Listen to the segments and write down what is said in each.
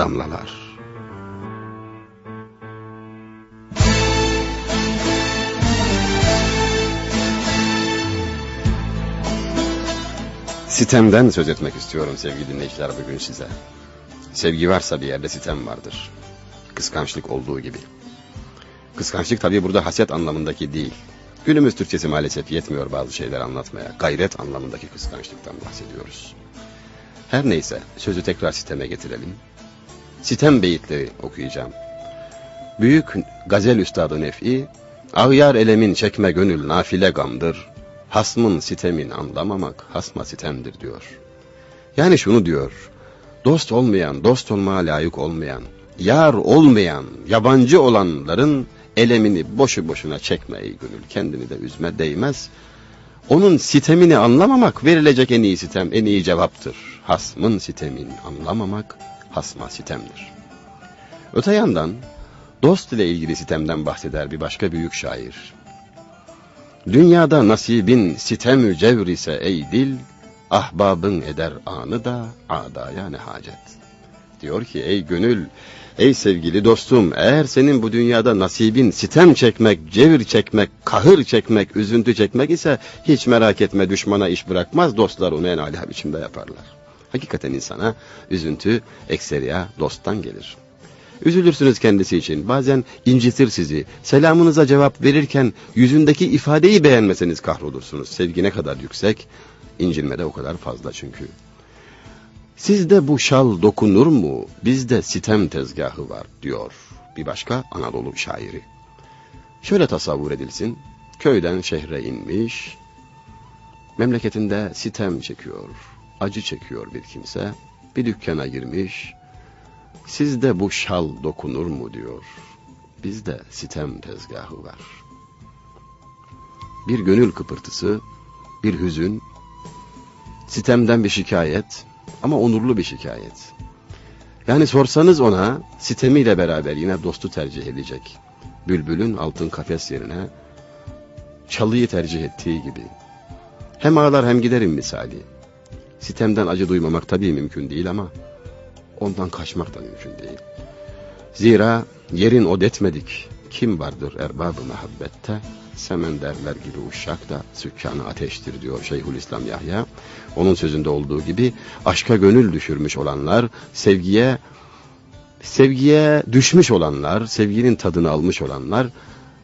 damlalar. Sitemden söz etmek istiyorum sevgili dinleyiciler bugün size. Sevgi varsa bir yerde sitem vardır. Kıskançlık olduğu gibi. Kıskançlık tabii burada haset anlamındaki değil. Günümüz Türkçesi maalesef yetmiyor bazı şeyler anlatmaya. Gayret anlamındaki kıskançlıktan bahsediyoruz. Her neyse sözü tekrar siteme getirelim. Sitem beyitleri okuyacağım. Büyük gazel üstadı Nef'i, Ağyar elemin çekme gönül nafile gamdır. Hasmın sitemin anlamamak hasma sitemdir diyor. Yani şunu diyor. Dost olmayan, dost olmaya layık olmayan, yar olmayan, yabancı olanların elemini boşu boşuna çekme ey gönül. Kendini de üzme değmez. Onun sitemini anlamamak verilecek en iyi sitem, en iyi cevaptır. Hasmın sitemin anlamamak hasma sitemdir. Öte yandan dost ile ilgili sitemden bahseder bir başka büyük şair. Dünyada nasibin sitem cevr ise ey dil, ahbabın eder anı da adaya ne hacet. Diyor ki ey gönül, ey sevgili dostum eğer senin bu dünyada nasibin sitem çekmek, cevir çekmek, kahır çekmek, üzüntü çekmek ise hiç merak etme düşmana iş bırakmaz dostlar onu en âlâ biçimde yaparlar. Hakikaten insana üzüntü ekseriya dosttan gelir. Üzülürsünüz kendisi için. Bazen incitir sizi. Selamınıza cevap verirken yüzündeki ifadeyi beğenmeseniz kahrolursunuz. Sevgi ne kadar yüksek, incinme de o kadar fazla çünkü. Sizde bu şal dokunur mu? Bizde sitem tezgahı var diyor bir başka Anadolu şairi. Şöyle tasavvur edilsin. Köyden şehre inmiş, memleketinde sitem çekiyor, acı çekiyor bir kimse. Bir dükkana girmiş, sizde bu şal dokunur mu diyor. Bizde sitem tezgahı var. Bir gönül kıpırtısı, bir hüzün, sitemden bir şikayet ama onurlu bir şikayet. Yani sorsanız ona sitemiyle beraber yine dostu tercih edecek. Bülbülün altın kafes yerine çalıyı tercih ettiği gibi. Hem ağlar hem giderim misali. Sitemden acı duymamak tabii mümkün değil ama ondan kaçmak da mümkün değil. Zira yerin od etmedik. Kim vardır erbabı mehabbette? Semenderler gibi uşak da sükkanı ateştir diyor Şeyhülislam Yahya. Onun sözünde olduğu gibi aşka gönül düşürmüş olanlar, sevgiye sevgiye düşmüş olanlar, sevginin tadını almış olanlar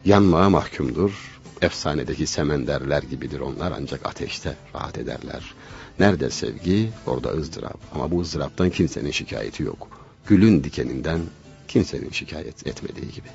yanmaya mahkumdur. Efsanedeki semenderler gibidir onlar ancak ateşte rahat ederler. Nerede sevgi orada ızdırap ama bu ızdıraptan kimsenin şikayeti yok. Gülün dikeninden kimsenin şikayet etmediği gibi.